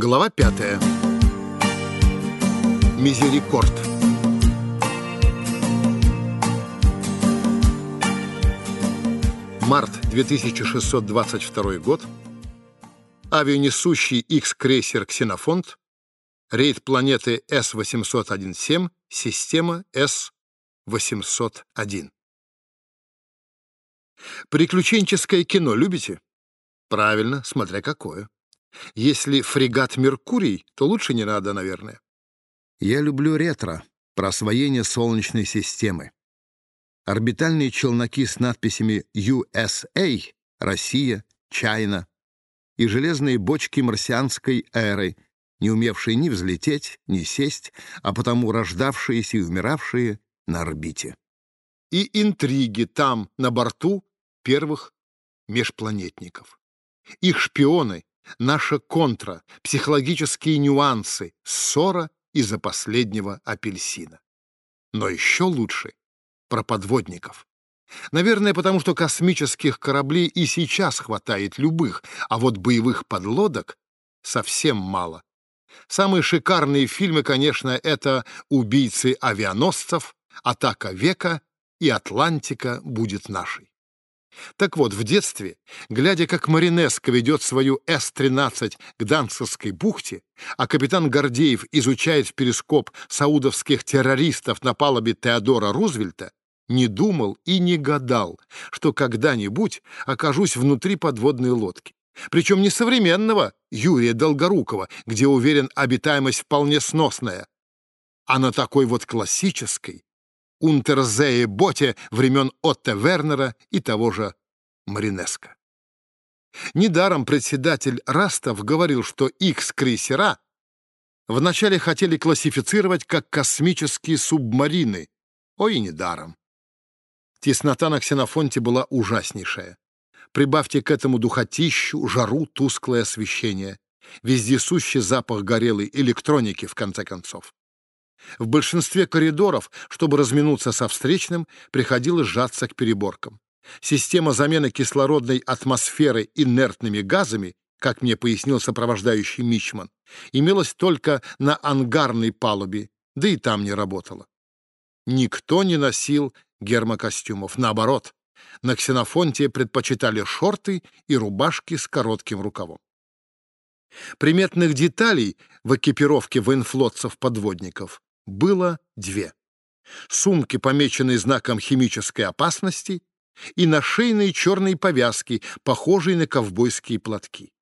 Глава пятая. Мизерикорд. Март 2622 год. Авианесущий X-крейсер «Ксенофонт». Рейд планеты С-801-7, система С-801. Приключенческое кино любите? Правильно, смотря какое. Если фрегат «Меркурий», то лучше не надо, наверное. Я люблю ретро, про освоение Солнечной системы. Орбитальные челноки с надписями USA, Россия, Чайна и железные бочки марсианской эры, не умевшие ни взлететь, ни сесть, а потому рождавшиеся и умиравшие на орбите. И интриги там, на борту первых межпланетников. Их шпионы наша контра, психологические нюансы, ссора из-за последнего апельсина. Но еще лучше про подводников. Наверное, потому что космических кораблей и сейчас хватает любых, а вот боевых подлодок совсем мало. Самые шикарные фильмы, конечно, это «Убийцы авианосцев», «Атака века» и «Атлантика будет нашей». Так вот, в детстве, глядя, как Маринеско ведет свою С-13 к Данцевской бухте, а капитан Гордеев изучает в перископ саудовских террористов на палубе Теодора Рузвельта, не думал и не гадал, что когда-нибудь окажусь внутри подводной лодки. Причем не современного Юрия Долгорукова, где, уверен, обитаемость вполне сносная, а на такой вот классической, Унтерзее Боте времен Отто Вернера и того же Маринеско. Недаром председатель Растов говорил, что X-крейсера вначале хотели классифицировать как космические субмарины. Ой, и недаром. Теснота на ксенофонте была ужаснейшая. Прибавьте к этому духотищу, жару, тусклое освещение. Вездесущий запах горелой электроники, в конце концов. В большинстве коридоров, чтобы разминуться со встречным, приходилось сжаться к переборкам. Система замены кислородной атмосферы инертными газами, как мне пояснил сопровождающий Мичман, имелась только на ангарной палубе, да и там не работала. Никто не носил гермокостюмов. Наоборот, на ксенофонте предпочитали шорты и рубашки с коротким рукавом. Приметных деталей в экипировке военфлотцев-подводников было две. Сумки, помеченные знаком химической опасности, и нашейные черные повязки, похожие на ковбойские платки.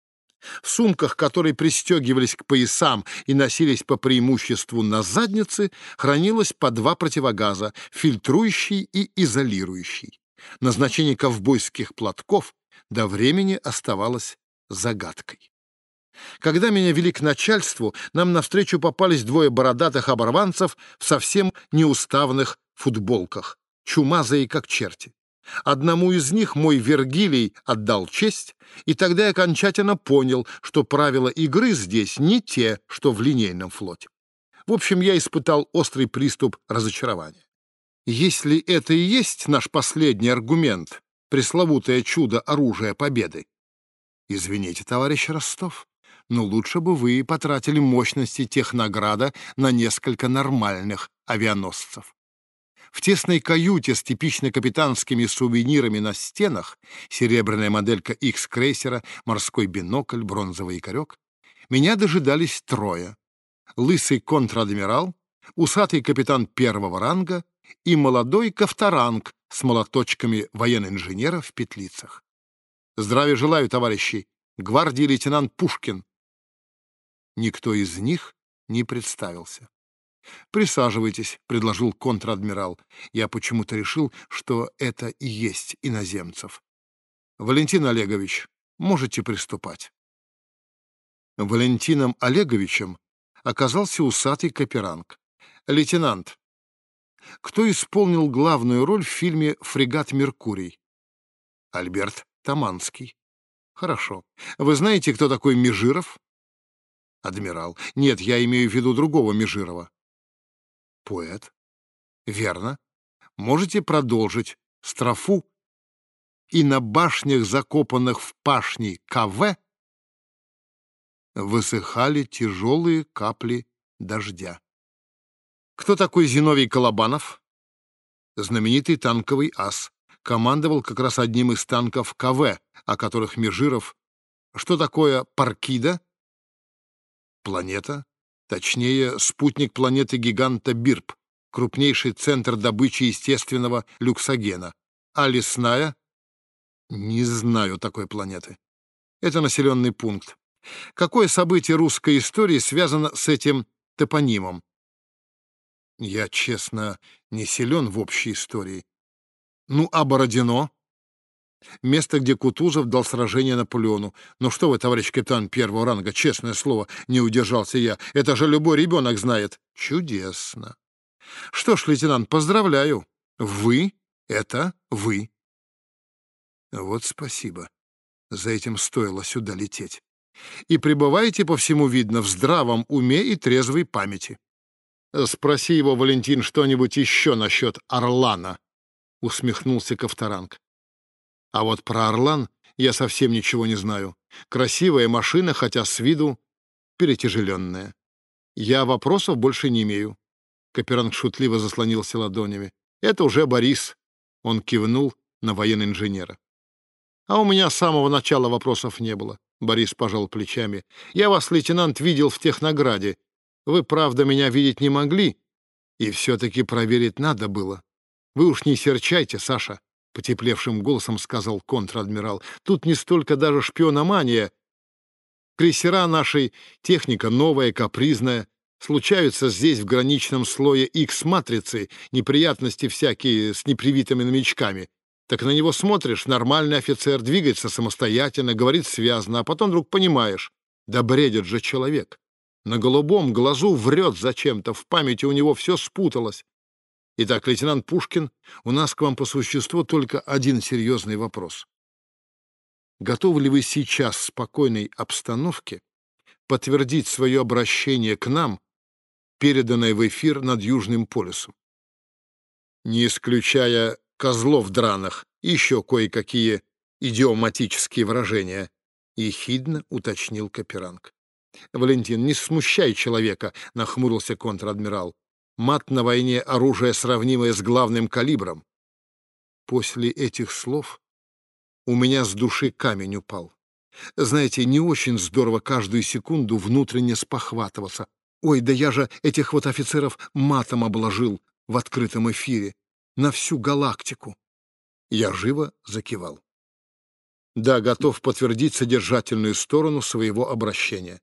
В сумках, которые пристегивались к поясам и носились по преимуществу на заднице, хранилось по два противогаза, фильтрующий и изолирующий. Назначение ковбойских платков до времени оставалось загадкой. Когда меня вели к начальству, нам навстречу попались двое бородатых оборванцев в совсем неуставных футболках, чумазые как черти. Одному из них мой Вергилий отдал честь, и тогда я окончательно понял, что правила игры здесь не те, что в линейном флоте. В общем, я испытал острый приступ разочарования. Если это и есть наш последний аргумент, пресловутое чудо оружия победы, извините, товарищ Ростов, но лучше бы вы потратили мощности технограда на несколько нормальных авианосцев. В тесной каюте с типично капитанскими сувенирами на стенах серебряная моделька X-крейсера, морской бинокль, бронзовый якорек меня дожидались трое. Лысый контр-адмирал, усатый капитан первого ранга и молодой ковторанг с молоточками военно-инженера в петлицах. Здравия желаю, товарищи! Гвардии лейтенант Пушкин, Никто из них не представился. «Присаживайтесь», — предложил контр-адмирал. Я почему-то решил, что это и есть иноземцев. «Валентин Олегович, можете приступать». Валентином Олеговичем оказался усатый Каперанг. «Лейтенант, кто исполнил главную роль в фильме «Фрегат Меркурий»?» «Альберт Таманский». «Хорошо. Вы знаете, кто такой Межиров?» Адмирал. Нет, я имею в виду другого Межирова. Поэт. Верно. Можете продолжить. Строфу. И на башнях, закопанных в пашни КВ, высыхали тяжелые капли дождя. Кто такой Зиновий Колобанов? Знаменитый танковый ас. Командовал как раз одним из танков КВ, о которых Межиров... Что такое Паркида? Планета. Точнее, спутник планеты-гиганта Бирб, крупнейший центр добычи естественного люксогена. А лесная? Не знаю такой планеты. Это населенный пункт. Какое событие русской истории связано с этим топонимом? Я, честно, не силен в общей истории. Ну, а Бородино? Место, где Кутузов дал сражение Наполеону. Ну что вы, товарищ капитан первого ранга, честное слово, не удержался я. Это же любой ребенок знает. Чудесно. Что ж, лейтенант, поздравляю. Вы — это вы. Вот спасибо. За этим стоило сюда лететь. И пребываете, по всему видно, в здравом уме и трезвой памяти. Спроси его, Валентин, что-нибудь еще насчет Орлана, — усмехнулся Ковторанг. А вот про Орлан я совсем ничего не знаю. Красивая машина, хотя с виду перетяжеленная. Я вопросов больше не имею. Каперанг шутливо заслонился ладонями. Это уже Борис. Он кивнул на военного инженера. А у меня с самого начала вопросов не было. Борис пожал плечами. Я вас, лейтенант, видел в Технограде. Вы, правда, меня видеть не могли, и все-таки проверить надо было. Вы уж не серчайте, Саша, — потеплевшим голосом сказал контр-адмирал. Тут не столько даже шпиономания. Крейсера нашей техника новая, капризная. Случаются здесь, в граничном слое X-матрицы, неприятности всякие с непривитыми новичками. Так на него смотришь, нормальный офицер, двигается самостоятельно, говорит связно, а потом вдруг понимаешь, да бредит же человек. На голубом глазу врет зачем-то, в памяти у него все спуталось. Итак, лейтенант Пушкин, у нас к вам по существу только один серьезный вопрос. Готовы ли вы сейчас в спокойной обстановке подтвердить свое обращение к нам, переданное в эфир над Южным полюсом? Не исключая козлов драных и еще кое-какие идиоматические выражения, ехидно уточнил Каперанг. «Валентин, не смущай человека», — нахмурился контр-адмирал. «Мат на войне — оружие, сравнимое с главным калибром». После этих слов у меня с души камень упал. Знаете, не очень здорово каждую секунду внутренне спохватываться. Ой, да я же этих вот офицеров матом обложил в открытом эфире. На всю галактику. Я живо закивал. Да, готов подтвердить содержательную сторону своего обращения.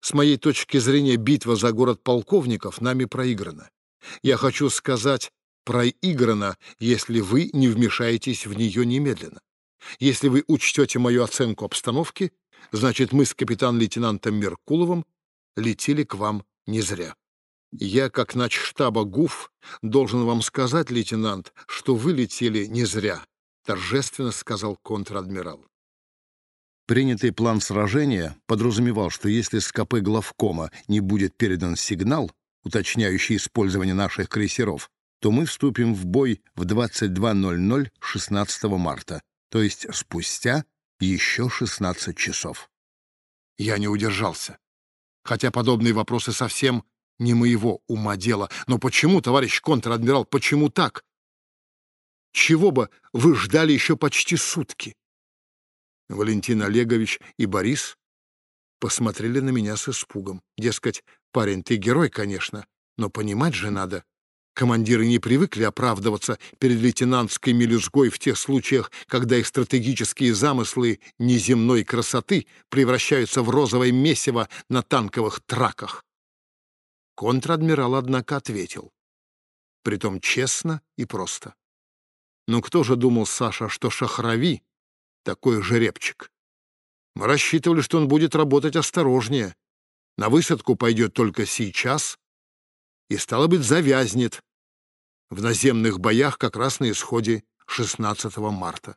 С моей точки зрения, битва за город полковников нами проиграна. Я хочу сказать, проиграна, если вы не вмешаетесь в нее немедленно. Если вы учтете мою оценку обстановки, значит, мы с капитан-лейтенантом Меркуловым летели к вам не зря. Я, как начштаба ГУФ, должен вам сказать, лейтенант, что вы летели не зря, торжественно сказал контр-адмирал. Принятый план сражения подразумевал, что если с КП главкома не будет передан сигнал, уточняющий использование наших крейсеров, то мы вступим в бой в 22.00 16 марта, то есть спустя еще 16 часов. Я не удержался. Хотя подобные вопросы совсем не моего ума дело. Но почему, товарищ контр-адмирал, почему так? Чего бы вы ждали еще почти сутки? Валентин Олегович и Борис посмотрели на меня с испугом. Дескать, парень, ты герой, конечно, но понимать же надо. Командиры не привыкли оправдываться перед лейтенантской мелюзгой в тех случаях, когда их стратегические замыслы неземной красоты превращаются в розовое месиво на танковых траках. Контр-адмирал, однако, ответил. Притом честно и просто. Но кто же думал, Саша, что Шахрави такой жеребчик. Мы рассчитывали, что он будет работать осторожнее. На высадку пойдет только сейчас и, стало быть, завязнет в наземных боях как раз на исходе 16 марта.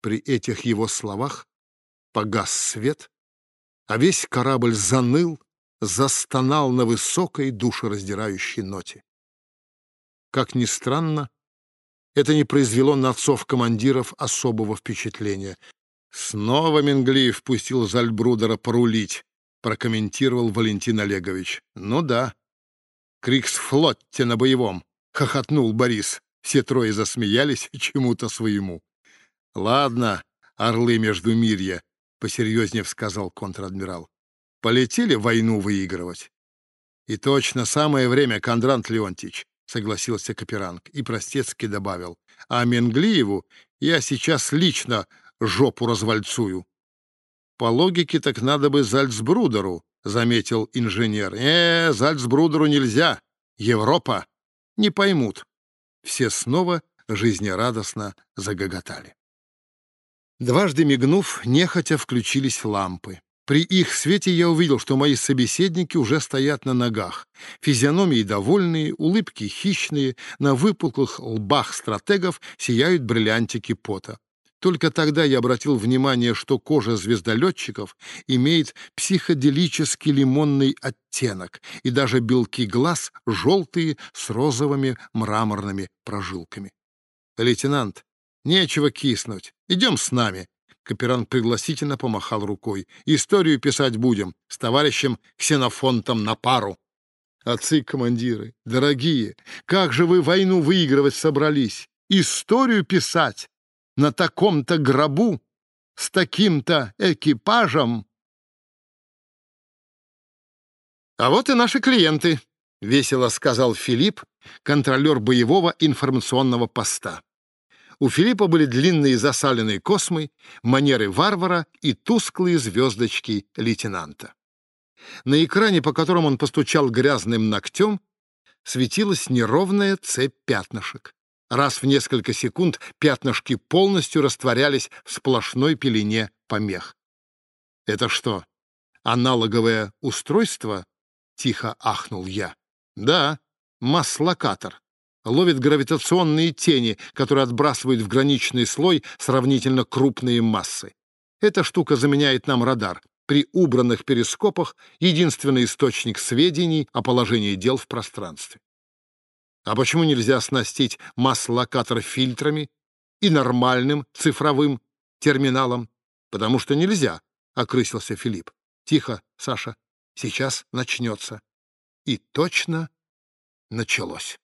При этих его словах погас свет, а весь корабль заныл, застонал на высокой душераздирающей ноте. Как ни странно, это не произвело на отцов командиров особого впечатления. Снова Менглиев пустил Зальбрудера порулить, прокомментировал Валентин Олегович. Ну да. Криксфлотте на боевом, хохотнул Борис. Все трое засмеялись чему-то своему. Ладно, орлы между мирья, посерьезнее сказал контр-адмирал. Полетели войну выигрывать. И точно самое время, Кондрант Леонтьевич, согласился Каперанг и простецки добавил. А Менглиеву я сейчас лично жопу развальцую. По логике так надо бы Зальцбрудеру, заметил инженер. Э, Зальцбрудеру нельзя. Европа. Не поймут. Все снова жизнерадостно загоготали. Дважды мигнув, нехотя включились лампы. При их свете я увидел, что мои собеседники уже стоят на ногах. Физиономии довольные, улыбки хищные, на выпуклых лбах стратегов сияют бриллиантики пота. Только тогда я обратил внимание, что кожа звездолетчиков имеет психоделический лимонный оттенок, и даже белки глаз желтые с розовыми мраморными прожилками. «Лейтенант, нечего киснуть. Идем с нами». Каперан пригласительно помахал рукой. «Историю писать будем с товарищем Ксенофонтом на пару». «Отцы-командиры, дорогие, как же вы войну выигрывать собрались? Историю писать!» на таком-то гробу с таким-то экипажем. А вот и наши клиенты, — весело сказал Филипп, контролер боевого информационного поста. У Филиппа были длинные засаленные космы, манеры варвара и тусклые звездочки лейтенанта. На экране, по которому он постучал грязным ногтем, светилась неровная цепь пятнышек. Раз в несколько секунд пятнышки полностью растворялись в сплошной пелене помех. «Это что, аналоговое устройство?» — тихо ахнул я. «Да, масс-локатор. Ловит гравитационные тени, которые отбрасывают в граничный слой сравнительно крупные массы. Эта штука заменяет нам радар. При убранных перископах единственный источник сведений о положении дел в пространстве. А почему нельзя оснастить масс-локатор фильтрами и нормальным цифровым терминалом? Потому что нельзя, — окрысился Филипп. Тихо, Саша, сейчас начнется. И точно началось.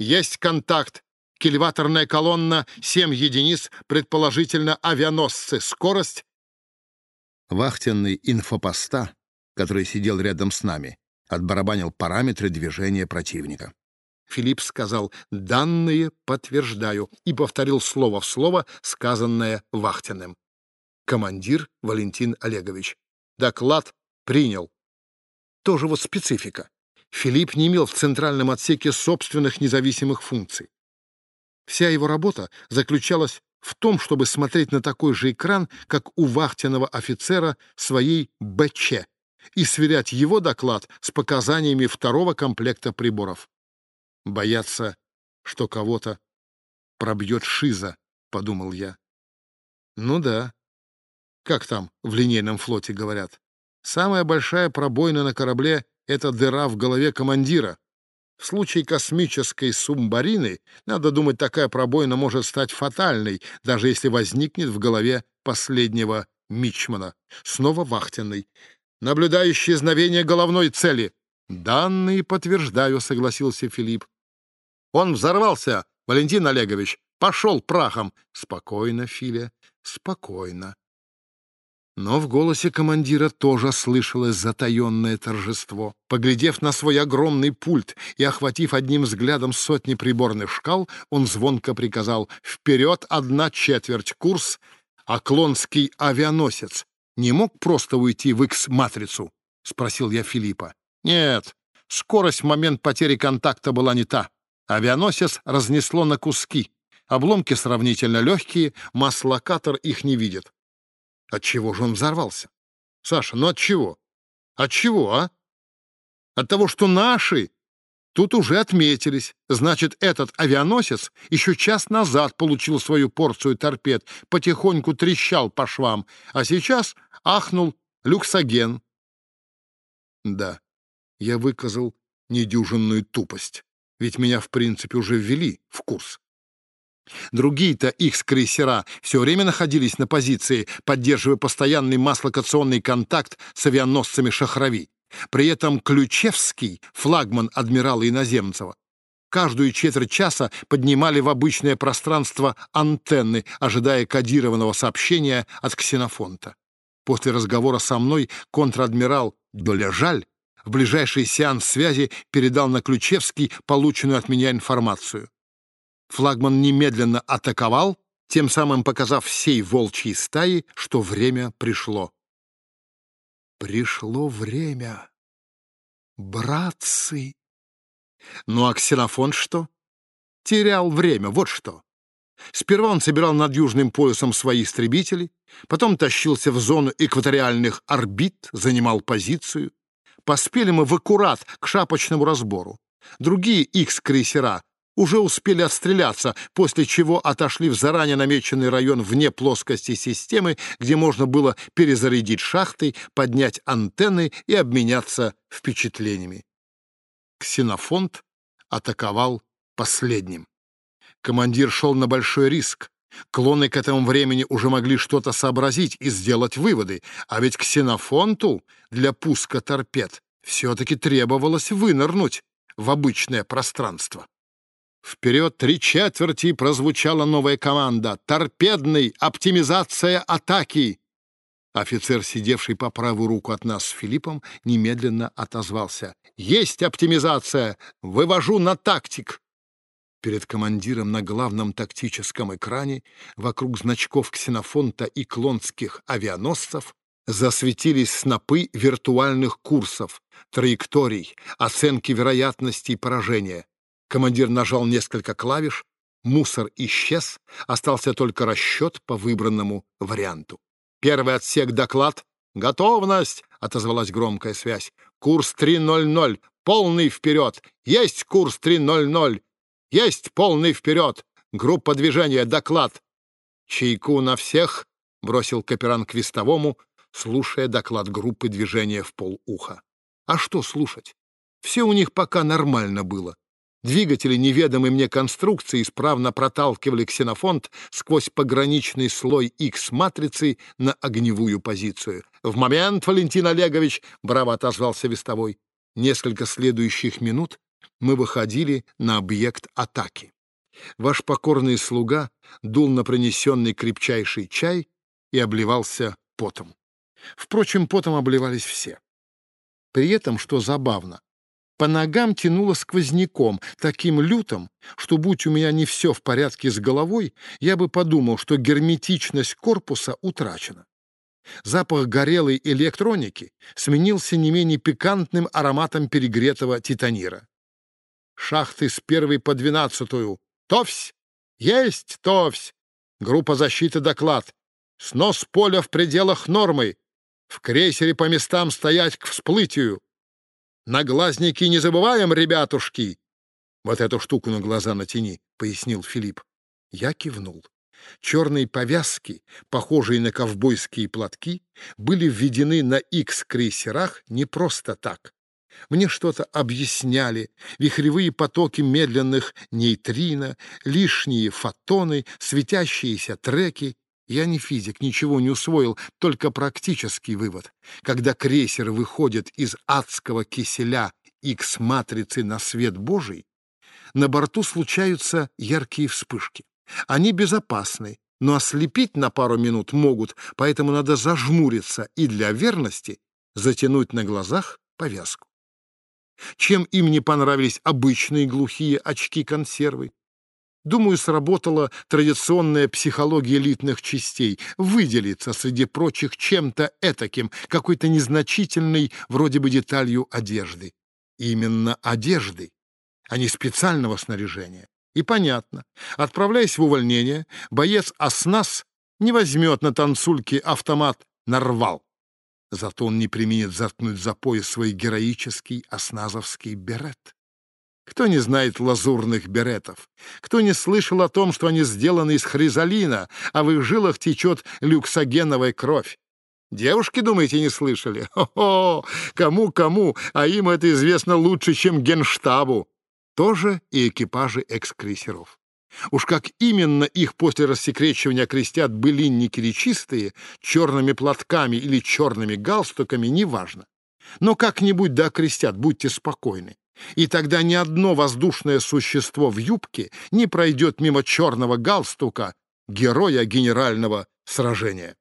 Есть контакт. Кильваторная колонна, 7 единиц, предположительно авианосцы. Скорость... Вахтенный инфопоста, который сидел рядом с нами, отбарабанил параметры движения противника. Филипп сказал «данные подтверждаю» и повторил слово в слово, сказанное Вахтиным. Командир Валентин Олегович. Доклад принял. Тоже вот специфика. Филипп не имел в центральном отсеке собственных независимых функций. Вся его работа заключалась в том, чтобы смотреть на такой же экран, как у вахтенного офицера своей БЧ, и сверять его доклад с показаниями второго комплекта приборов. Бояться, что кого-то пробьет шиза, — подумал я. Ну да. Как там в линейном флоте говорят? Самая большая пробоина на корабле — это дыра в голове командира. В случае космической субмарины, надо думать, такая пробоина может стать фатальной, даже если возникнет в голове последнего мичмана. Снова вахтенный. Наблюдающее исчезновение головной цели. «Данные подтверждаю», — согласился Филипп. «Он взорвался, Валентин Олегович. Пошел прахом». «Спокойно, Филя, спокойно». Но в голосе командира тоже слышалось затаенное торжество. Поглядев на свой огромный пульт и охватив одним взглядом сотни приборных шкал, он звонко приказал «Вперед одна четверть курс, а клонский авианосец не мог просто уйти в X-матрицу?» — спросил я Филиппа. Нет, скорость в момент потери контакта была не та. Авианосец разнесло на куски. Обломки сравнительно легкие, масс-локатор их не видит. От чего же он взорвался? Саша, ну от чего? От чего, а? От того, что наши тут уже отметились. Значит, этот авианосец еще час назад получил свою порцию торпед, потихоньку трещал по швам, а сейчас ахнул люксоген. Да, я выказал недюжинную тупость, ведь меня, в принципе, уже ввели в курс. Другие-то X-крейсера все время находились на позиции, поддерживая постоянный маслокационный контакт с авианосцами Шахрави. При этом Ключевский, флагман адмирала Иноземцева, каждую четверть часа поднимали в обычное пространство антенны, ожидая кодированного сообщения от ксенофонта. После разговора со мной контр-адмирал Долежаль в ближайший сеанс связи передал на Ключевский полученную от меня информацию. Флагман немедленно атаковал, тем самым показав всей волчьей стаи, что время пришло. Пришло время. Братцы! Ну а Ксенофон что? Терял время, вот что. Сперва он собирал над южным поясом свои истребители, потом тащился в зону экваториальных орбит, занимал позицию. Поспели мы в аккурат к шапочному разбору. Другие X-крейсера уже успели отстреляться, после чего отошли в заранее намеченный район вне плоскости системы, где можно было перезарядить шахты, поднять антенны и обменяться впечатлениями. Ксенофонт атаковал последним. Командир шел на большой риск. Клоны к этому времени уже могли что-то сообразить и сделать выводы, а ведь ксенофонту для пуска торпед все-таки требовалось вынырнуть в обычное пространство. Вперед три четверти прозвучала новая команда. «Торпедный! Оптимизация атаки!» Офицер, сидевший по правую руку от нас с Филиппом, немедленно отозвался. «Есть оптимизация! Вывожу на тактик!» Перед командиром на главном тактическом экране, вокруг значков ксенофонта и клонских авианосцев, засветились снопы виртуальных курсов, траекторий, оценки вероятностей поражения. Командир нажал несколько клавиш, мусор исчез, остался только расчет по выбранному варианту. Первый отсек доклад. «Готовность!» — отозвалась громкая связь. «Курс 3.00. Полный вперед! Есть курс 3.00! Есть полный вперед! Группа движения. Доклад!» «Чайку на всех!» — бросил Каперан к вестовому, слушая доклад группы движения в полуха. «А что слушать? Все у них пока нормально было. Двигатели неведомой мне конструкции исправно проталкивали ксенофонт сквозь пограничный слой X-матрицы на огневую позицию. «В момент, Валентин Олегович!» — браво отозвался вестовой. Несколько следующих минут мы выходили на объект атаки. Ваш покорный слуга дул на принесенный крепчайший чай и обливался потом. Впрочем, потом обливались все. При этом, что забавно, по ногам тянуло сквозняком, таким лютым, что, будь у меня не все в порядке с головой, я бы подумал, что герметичность корпуса утрачена. Запах горелой электроники сменился не менее пикантным ароматом перегретого титанира. Шахты с первой по двенадцатую. Товсь! Есть, товсь! Группа защиты доклад. Снос поля в пределах нормы. В крейсере по местам стоять к всплытию. На глазники не забываем, ребятушки!» «Вот эту штуку на глаза натяни», — пояснил Филипп. Я кивнул. Черные повязки, похожие на ковбойские платки, были введены на X-крейсерах не просто так. Мне что-то объясняли, вихревые потоки медленных нейтрино, лишние фотоны, светящиеся треки я не физик, ничего не усвоил, только практический вывод. Когда крейсер выходит из адского киселя X-матрицы на свет Божий, на борту случаются яркие вспышки. Они безопасны, но ослепить на пару минут могут, поэтому надо зажмуриться и для верности затянуть на глазах повязку. Чем им не понравились обычные глухие очки-консервы? Думаю, сработала традиционная психология элитных частей — выделиться среди прочих чем-то этаким, какой-то незначительной, вроде бы деталью одежды. Именно одежды, а не специального снаряжения. И понятно, отправляясь в увольнение, боец «Оснас» не возьмет на танцульке автомат «Нарвал». Зато он не применит заткнуть за пояс свой героический осназовский берет. Кто не знает лазурных беретов? Кто не слышал о том, что они сделаны из хризалина, а в их жилах течет люксогеновая кровь? Девушки, думаете, не слышали? Хо-хо! Кому-кому, а им это известно лучше, чем генштабу. Тоже и экипажи экскрейсеров. Уж как именно их после рассекречивания крестят былинники речистые, черными платками или черными галстуками, неважно. Но как-нибудь да окрестят, будьте спокойны. И тогда ни одно воздушное существо в юбке не пройдет мимо черного галстука героя генерального сражения.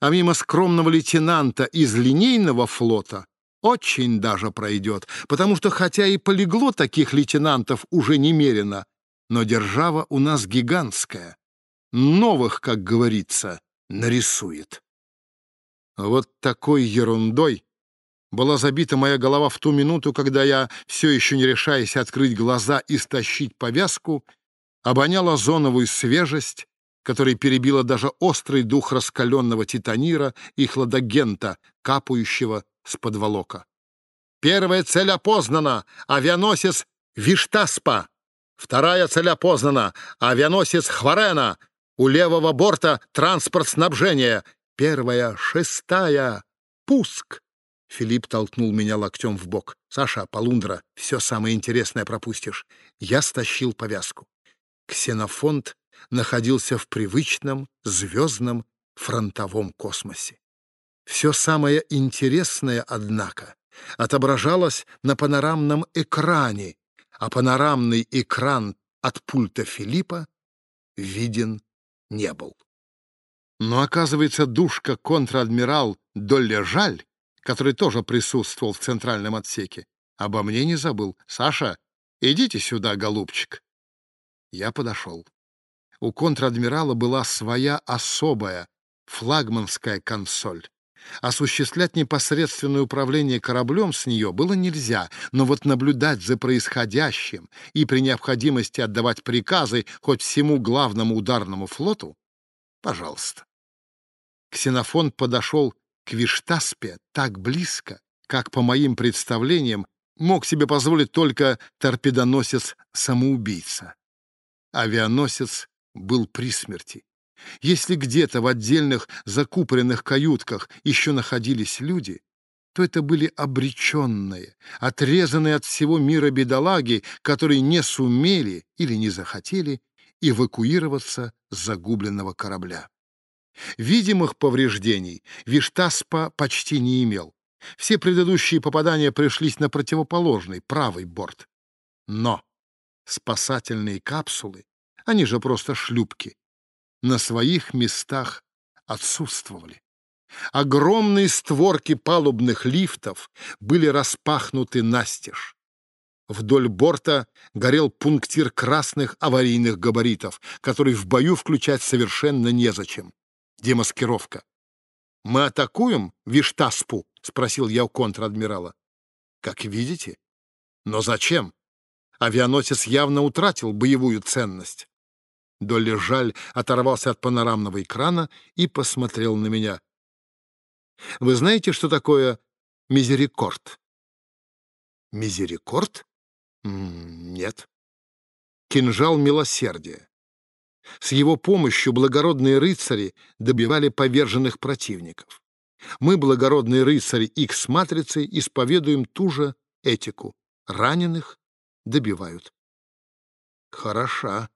А мимо скромного лейтенанта из линейного флота очень даже пройдет, потому что хотя и полегло таких лейтенантов уже немерено, но держава у нас гигантская. Новых, как говорится, нарисует. Вот такой ерундой была забита моя голова в ту минуту, когда я, все еще не решаясь открыть глаза и стащить повязку, обоняла зоновую свежесть, которая перебила даже острый дух раскаленного титанира и хладагента, капающего с подволока. Первая цель опознана — авианосец «Виштаспа». Вторая цель опознана — авианосец «Хварена». У левого борта транспорт снабжения. Первая, шестая. Пуск. Филипп толкнул меня локтем в бок. «Саша, Полундра, все самое интересное пропустишь». Я стащил повязку. Ксенофонт находился в привычном звездном фронтовом космосе. Все самое интересное, однако, отображалось на панорамном экране, а панорамный экран от пульта Филиппа виден не был. Но, оказывается, душка контр-адмирал Доллежаль, который тоже присутствовал в центральном отсеке, обо мне не забыл. «Саша, идите сюда, голубчик». Я подошел. У контр-адмирала была своя особая флагманская консоль. Осуществлять непосредственное управление кораблем с нее было нельзя, но вот наблюдать за происходящим и при необходимости отдавать приказы хоть всему главному ударному флоту — пожалуйста. Ксенофон подошел к так близко, как, по моим представлениям, мог себе позволить только торпедоносец-самоубийца. Авианосец был при смерти. Если где-то в отдельных закупоренных каютках еще находились люди, то это были обреченные, отрезанные от всего мира бедолаги, которые не сумели или не захотели эвакуироваться с загубленного корабля. Видимых повреждений Виштаспа почти не имел. Все предыдущие попадания пришлись на противоположный, правый борт. Но спасательные капсулы, они же просто шлюпки, на своих местах отсутствовали. Огромные створки палубных лифтов были распахнуты настежь. Вдоль борта горел пунктир красных аварийных габаритов, который в бою включать совершенно незачем. Демаскировка. «Мы атакуем Виштаспу?» — спросил я у контр-адмирала. «Как видите. Но зачем? Авианосец явно утратил боевую ценность. Долли жаль оторвался от панорамного экрана и посмотрел на меня. «Вы знаете, что такое мизерикорд?» «Мизерикорд? Нет. Кинжал милосердия. С его помощью благородные рыцари добивали поверженных противников. Мы, благородные рыцари X-матрицы, исповедуем ту же этику. Раненых добивают. Хороша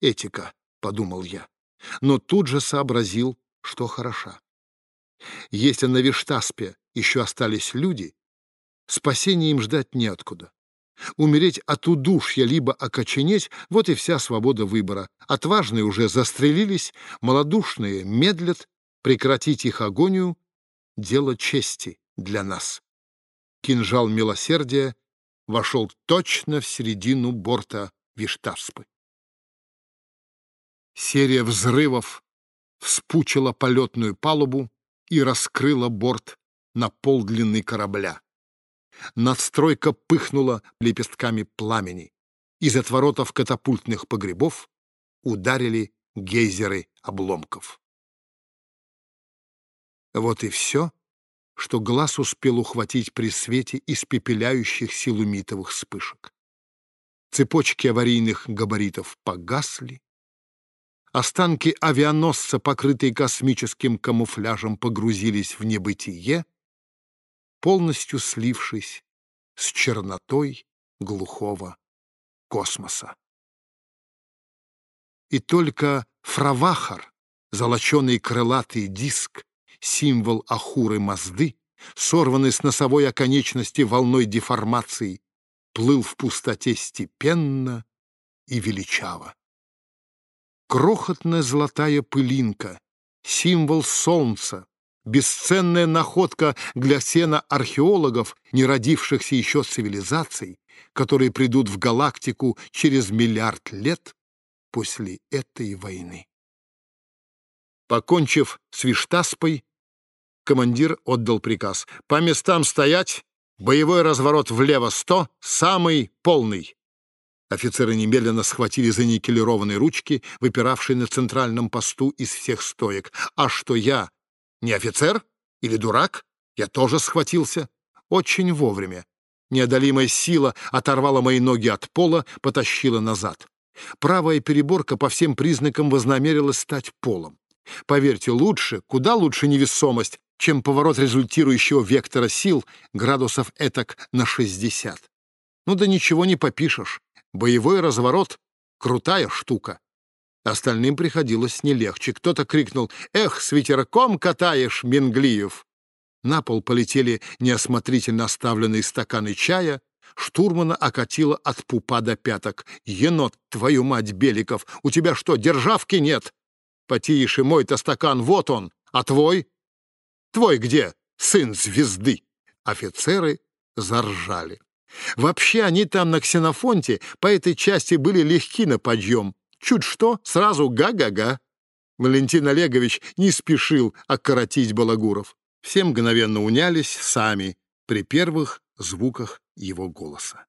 этика, — подумал я, но тут же сообразил, что хороша. Если на Виштаспе еще остались люди, спасения им ждать неоткуда. Умереть от удушья либо окоченеть — вот и вся свобода выбора. Отважные уже застрелились, малодушные медлят, прекратить их агонию — дело чести для нас. Кинжал милосердия вошел точно в середину борта Виштаспы. Серия взрывов вспучила полетную палубу и раскрыла борт на полдлины корабля. Надстройка пыхнула лепестками пламени. Из отворотов катапультных погребов ударили гейзеры обломков. Вот и все, что глаз успел ухватить при свете испепеляющих силумитовых вспышек. Цепочки аварийных габаритов погасли, Останки авианосца, покрытые космическим камуфляжем, погрузились в небытие, полностью слившись с чернотой глухого космоса. И только фравахар, золоченый крылатый диск, символ Ахуры Мазды, сорванный с носовой оконечности волной деформации, плыл в пустоте степенно и величаво. Крохотная золотая пылинка, символ солнца, бесценная находка для сена археологов, не родившихся еще цивилизаций, которые придут в галактику через миллиард лет после этой войны. Покончив с Виштаспой, командир отдал приказ «По местам стоять, боевой разворот влево 100, самый полный». Офицеры немедленно схватили за никелированные ручки, выпиравшие на центральном посту из всех стоек. А что я не офицер или дурак? Я тоже схватился. Очень вовремя. Неодолимая сила оторвала мои ноги от пола, потащила назад. Правая переборка по всем признакам вознамерилась стать полом. Поверьте, лучше, куда лучше невесомость, чем поворот результирующего вектора сил градусов этак на 60. Ну да ничего не попишешь. Боевой разворот — крутая штука. Остальным приходилось не легче. Кто-то крикнул «Эх, с ветерком катаешь, Менглиев!» На пол полетели неосмотрительно оставленные стаканы чая, штурмана окатило от пупа до пяток. «Енот, твою мать, Беликов, у тебя что, державки нет?» «Потише, мой-то стакан, вот он, а твой?» «Твой где, сын звезды?» Офицеры заржали. Вообще они там на Ксенофонте по этой части были легки на подъем. Чуть что, сразу га-га-га. Валентин Олегович не спешил окоротить Балагуров. Все мгновенно унялись сами при первых звуках его голоса.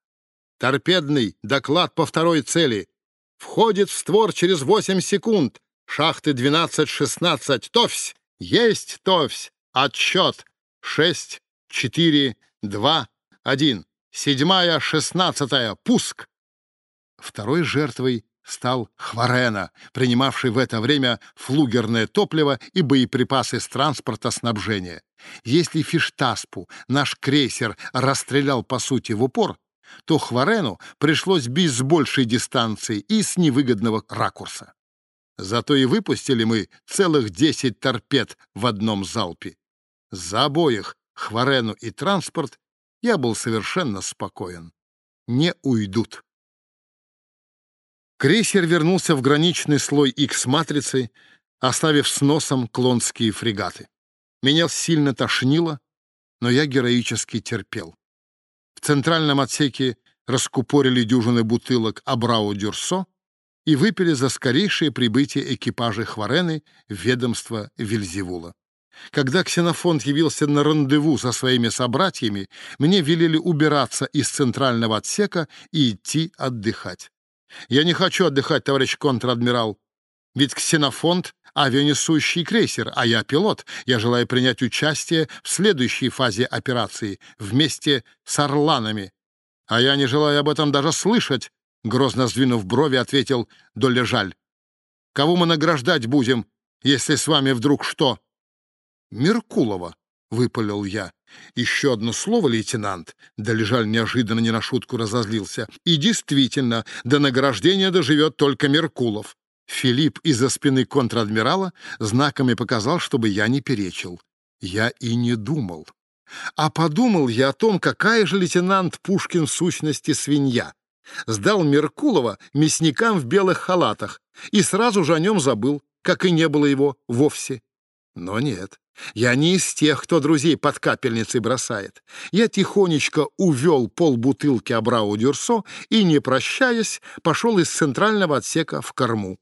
Торпедный доклад по второй цели. Входит в створ через восемь секунд. Шахты 12-16. Товсь! Есть товсь! Отсчет. Шесть, четыре, два, один. Седьмая, шестнадцатая. Пуск. Второй жертвой стал Хварена, принимавший в это время флугерное топливо и боеприпасы с транспорта снабжения. Если Фиштаспу наш крейсер расстрелял по сути в упор, то Хварену пришлось бить с большей дистанции и с невыгодного ракурса. Зато и выпустили мы целых десять торпед в одном залпе. За обоих, Хварену и транспорт, я был совершенно спокоен. Не уйдут. Крейсер вернулся в граничный слой X-матрицы, оставив с носом клонские фрегаты. Меня сильно тошнило, но я героически терпел. В центральном отсеке раскупорили дюжины бутылок Абрау-Дюрсо и выпили за скорейшее прибытие экипажа Хварены в ведомство Вильзевула. Когда Ксенофонт явился на рандеву со своими собратьями, мне велели убираться из центрального отсека и идти отдыхать. Я не хочу отдыхать, товарищ контр-адмирал. Ведь ксенофонт — авианесущий крейсер, а я пилот. Я желаю принять участие в следующей фазе операции вместе с орланами. А я не желаю об этом даже слышать, — грозно сдвинув брови, ответил Долежаль. Кого мы награждать будем, если с вами вдруг что? Меркулова, — выпалил я. Еще одно слово, лейтенант, Долежаль неожиданно не на шутку разозлился. И действительно, до награждения доживет только Меркулов. Филипп из-за спины контр-адмирала знаками показал, чтобы я не перечил. Я и не думал. А подумал я о том, какая же лейтенант Пушкин в сущности свинья. Сдал Меркулова мясникам в белых халатах и сразу же о нем забыл, как и не было его вовсе. Но нет, я не из тех, кто друзей под капельницей бросает. Я тихонечко увел полбутылки Абрау Дюрсо и, не прощаясь, пошел из центрального отсека в корму.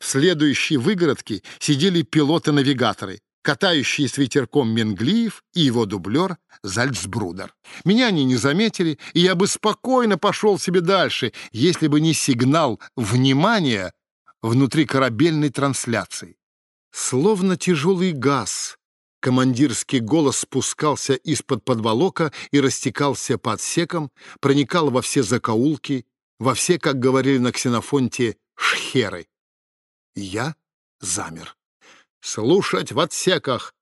В следующей выгородке сидели пилоты-навигаторы, катающие с ветерком Менглиев и его дублер Зальцбрудер. Меня они не заметили, и я бы спокойно пошел себе дальше, если бы не сигнал «Внимание!» внутри корабельной трансляции. Словно тяжелый газ, командирский голос спускался из-под подволока и растекался по отсекам, проникал во все закоулки, во все, как говорили на ксенофонте, шхеры. Я замер. «Слушать в отсеках!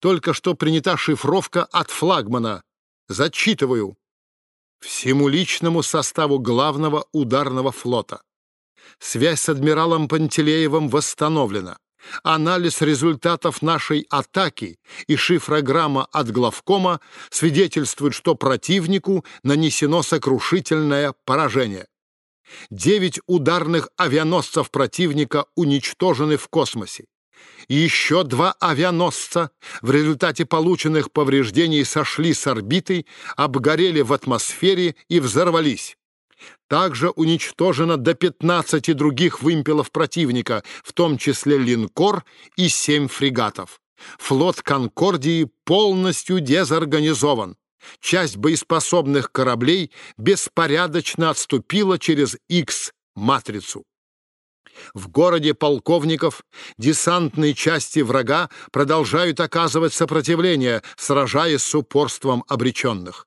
Только что принята шифровка от флагмана. Зачитываю. Всему личному составу главного ударного флота. Связь с адмиралом Пантелеевым восстановлена. Анализ результатов нашей атаки и шифрограмма от главкома свидетельствуют, что противнику нанесено сокрушительное поражение. Девять ударных авианосцев противника уничтожены в космосе. Еще два авианосца в результате полученных повреждений сошли с орбиты, обгорели в атмосфере и взорвались. Также уничтожено до 15 других вымпелов противника, в том числе линкор и 7 фрегатов. Флот «Конкордии» полностью дезорганизован. Часть боеспособных кораблей беспорядочно отступила через X-матрицу. В городе полковников десантные части врага продолжают оказывать сопротивление, сражаясь с упорством обреченных.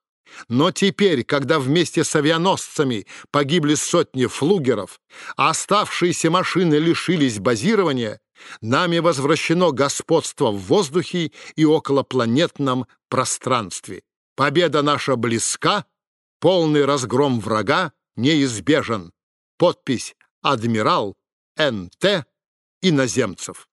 Но теперь, когда вместе с авианосцами погибли сотни флугеров, а оставшиеся машины лишились базирования, нами возвращено господство в воздухе и околопланетном пространстве. Победа наша близка, полный разгром врага неизбежен. Подпись «Адмирал Н.Т. Иноземцев».